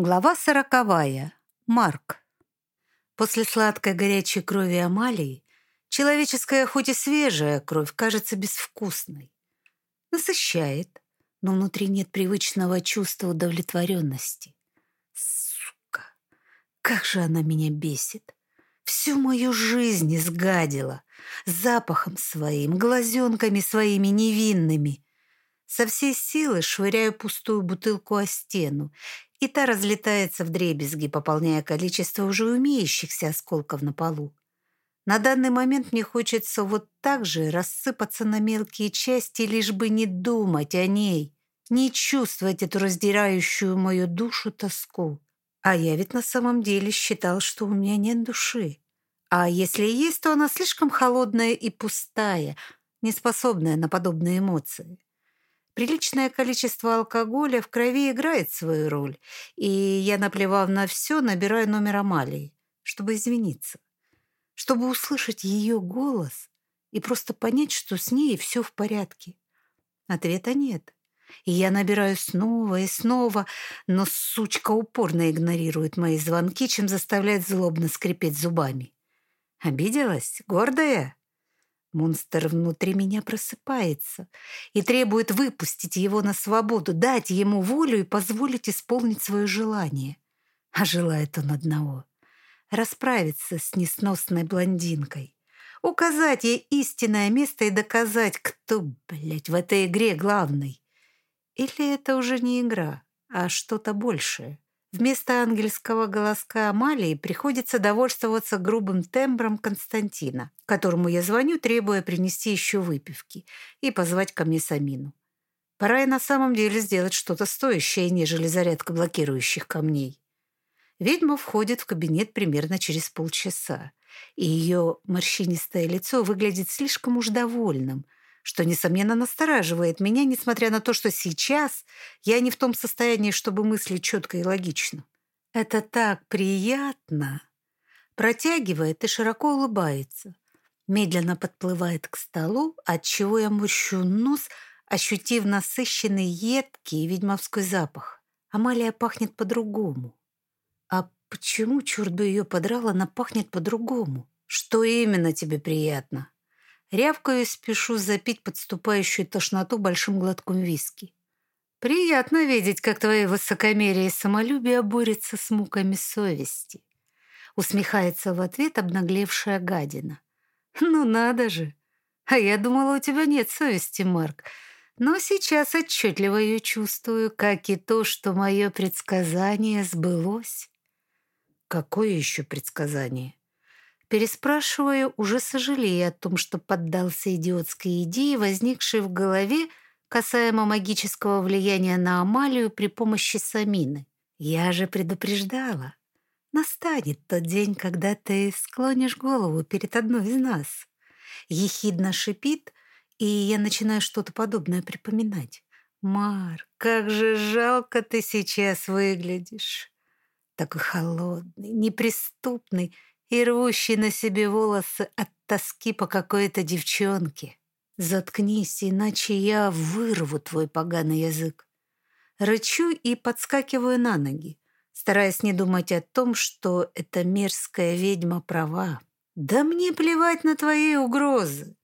Глава сороковая. Марк. После сладкой горячей крови Амалии человеческая, хоть и свежая кровь, кажется безвкусной. Насыщает, но внутри нет привычного чувства удовлетворенности. Сука, как же она меня бесит. Всю мою жизнь изгадила. Запахом своим, глазенками своими невинными. Со всей силы швыряю пустую бутылку о стену и та разлетается в дребезги, пополняя количество уже умеющихся осколков на полу. На данный момент мне хочется вот так же рассыпаться на мелкие части, лишь бы не думать о ней, не чувствовать эту раздирающую мою душу тоску. А я ведь на самом деле считал, что у меня нет души. А если есть, то она слишком холодная и пустая, неспособная на подобные эмоции. Приличное количество алкоголя в крови играет свою роль, и я, наплевав на все, набираю номер Амалии, чтобы извиниться, чтобы услышать ее голос и просто понять, что с ней все в порядке. Ответа нет. И я набираю снова и снова, но сучка упорно игнорирует мои звонки, чем заставляет злобно скрипеть зубами. Обиделась? Гордая? Монстр внутри меня просыпается и требует выпустить его на свободу, дать ему волю и позволить исполнить свое желание. А желает он одного — расправиться с несносной блондинкой, указать ей истинное место и доказать, кто, блядь, в этой игре главный. Или это уже не игра, а что-то большее? Вместо ангельского голоска Амалии приходится довольствоваться грубым тембром Константина, которому я звоню, требуя принести еще выпивки и позвать ко мне Самину. Пора и на самом деле сделать что-то стоящее, нежели зарядка блокирующих камней. Ведьма входит в кабинет примерно через полчаса, и ее морщинистое лицо выглядит слишком уж довольным – что, несомненно, настораживает меня, несмотря на то, что сейчас я не в том состоянии, чтобы мыслить четко и логично. Это так приятно. Протягивает и широко улыбается. Медленно подплывает к столу, отчего я морщу нос, ощутив насыщенный едкий ведьмовской запах. Амалия пахнет по-другому. А почему, черт бы ее подрал, она пахнет по-другому? Что именно тебе приятно? Рявкаю и спешу запить подступающую тошноту большим глотком виски. Приятно видеть, как твои высокомерие и самолюбие борются с муками совести. Усмехается в ответ обнаглевшая гадина. Ну надо же. А я думала, у тебя нет совести, Марк. Но сейчас отчетливо ее чувствую, как и то, что мое предсказание сбылось. Какое еще предсказание? Переспрашиваю, уже сожалея о том, что поддался идиотской идее, возникшей в голове касаемо магического влияния на Амалию при помощи Самины. Я же предупреждала. Настанет тот день, когда ты склонишь голову перед одной из нас. Ехидно шипит, и я начинаю что-то подобное припоминать. «Мар, как же жалко ты сейчас выглядишь!» Такой холодный, неприступный и рвущий на себе волосы от тоски по какой-то девчонке. Заткнись, иначе я вырву твой поганый язык. Рычу и подскакиваю на ноги, стараясь не думать о том, что эта мерзкая ведьма права. Да мне плевать на твои угрозы.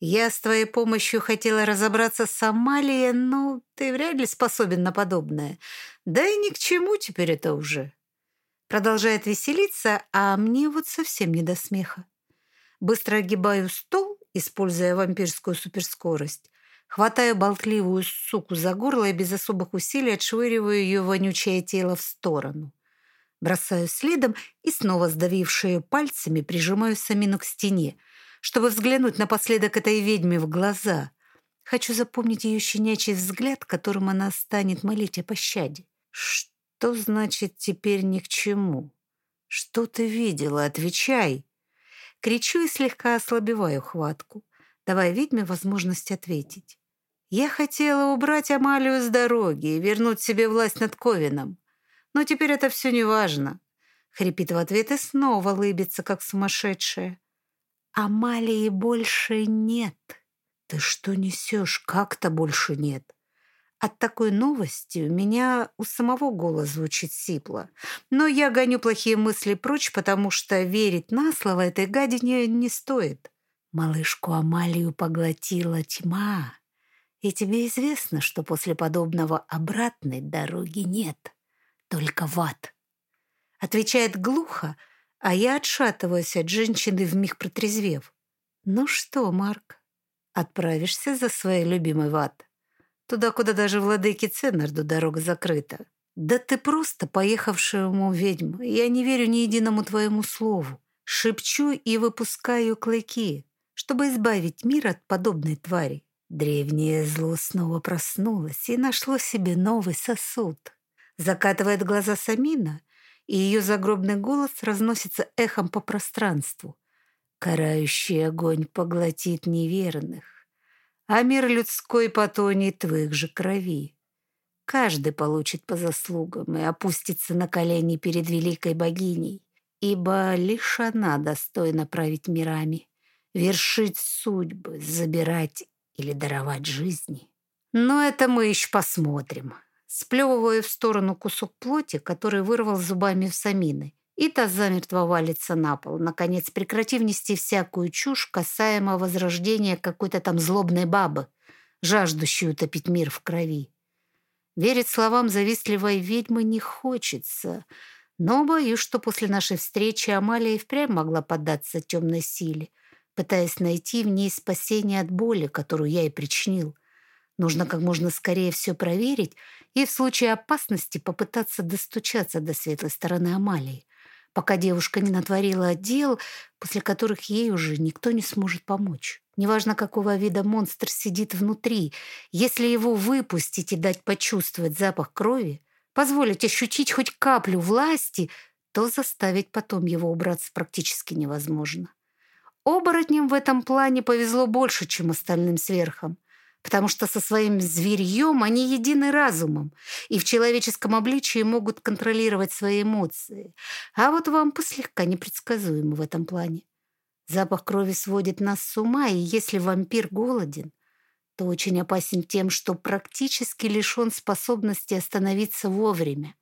Я с твоей помощью хотела разобраться с Амалией, но ты вряд ли способен на подобное. Да и ни к чему теперь это уже. Продолжает веселиться, а мне вот совсем не до смеха. Быстро огибаю стол, используя вампирскую суперскорость. Хватаю болтливую суку за горло и без особых усилий отшвыриваю ее вонючее тело в сторону. Бросаю следом и снова сдавив шею пальцами, прижимаю Самину к стене, чтобы взглянуть напоследок этой ведьме в глаза. Хочу запомнить ее щенячий взгляд, которым она станет молить о пощаде. Что? Что значит теперь ни к чему? Что ты видела? Отвечай. Кричу и слегка ослабеваю хватку, давая ведьме возможность ответить. Я хотела убрать Амалию с дороги и вернуть себе власть над Ковином. Но теперь это все не важно. Хрипит в ответ и снова лыбится, как сумасшедшая. Амалии больше нет. Ты что несешь? Как-то больше нет. От такой новости у меня у самого голос звучит сипло. Но я гоню плохие мысли прочь, потому что верить на слово этой гадине не стоит. Малышку Амалию поглотила тьма. И тебе известно, что после подобного обратной дороги нет, только в ад. Отвечает глухо, а я отшатываюсь от женщины, вмиг протрезвев. Ну что, Марк, отправишься за своей любимой в ад? Туда, куда даже владыке Ценнарду дорога закрыта. Да ты просто поехавшая ему ведьма. Я не верю ни единому твоему слову. Шепчу и выпускаю клыки, чтобы избавить мир от подобной твари. Древнее зло снова проснулось и нашло себе новый сосуд. Закатывает глаза Самина, и ее загробный голос разносится эхом по пространству. Карающий огонь поглотит неверных а мир людской потонет в их же крови. Каждый получит по заслугам и опустится на колени перед великой богиней, ибо лишь она достойна править мирами, вершить судьбы, забирать или даровать жизни. Но это мы еще посмотрим. Сплевываю в сторону кусок плоти, который вырвал зубами в самины, и та замертво валится на пол, наконец прекратив нести всякую чушь касаемо возрождения какой-то там злобной бабы, жаждущей утопить мир в крови. Верить словам завистливой ведьмы не хочется, но боюсь, что после нашей встречи Амалия и впрямь могла поддаться темной силе, пытаясь найти в ней спасение от боли, которую я ей причинил. Нужно как можно скорее все проверить и в случае опасности попытаться достучаться до светлой стороны Амалии пока девушка не натворила дел, после которых ей уже никто не сможет помочь. Неважно, какого вида монстр сидит внутри, если его выпустить и дать почувствовать запах крови, позволить ощутить хоть каплю власти, то заставить потом его убраться практически невозможно. Оборотням в этом плане повезло больше, чем остальным сверхам потому что со своим зверьем они едины разумом и в человеческом обличии могут контролировать свои эмоции. А вот вам слегка непредсказуемы в этом плане. Запах крови сводит нас с ума, и если вампир голоден, то очень опасен тем, что практически лишен способности остановиться вовремя.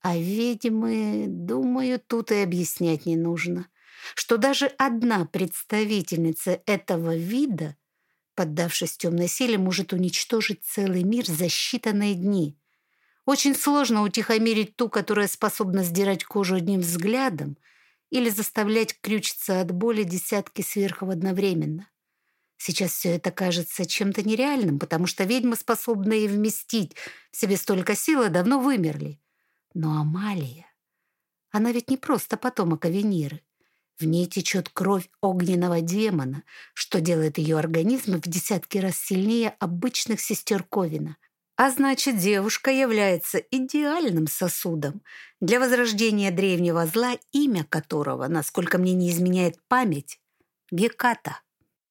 А ведьмы, думаю, тут и объяснять не нужно, что даже одна представительница этого вида – поддавшись темной силе, может уничтожить целый мир за считанные дни. Очень сложно утихомирить ту, которая способна сдирать кожу одним взглядом или заставлять крючиться от боли десятки сверхов одновременно. Сейчас все это кажется чем-то нереальным, потому что ведьмы, способные вместить в себе столько силы, давно вымерли. Но Амалия, она ведь не просто потомок Авениры. В ней течет кровь огненного демона, что делает ее организм в десятки раз сильнее обычных сестер Ковина. А значит, девушка является идеальным сосудом для возрождения древнего зла, имя которого, насколько мне не изменяет память, Геката.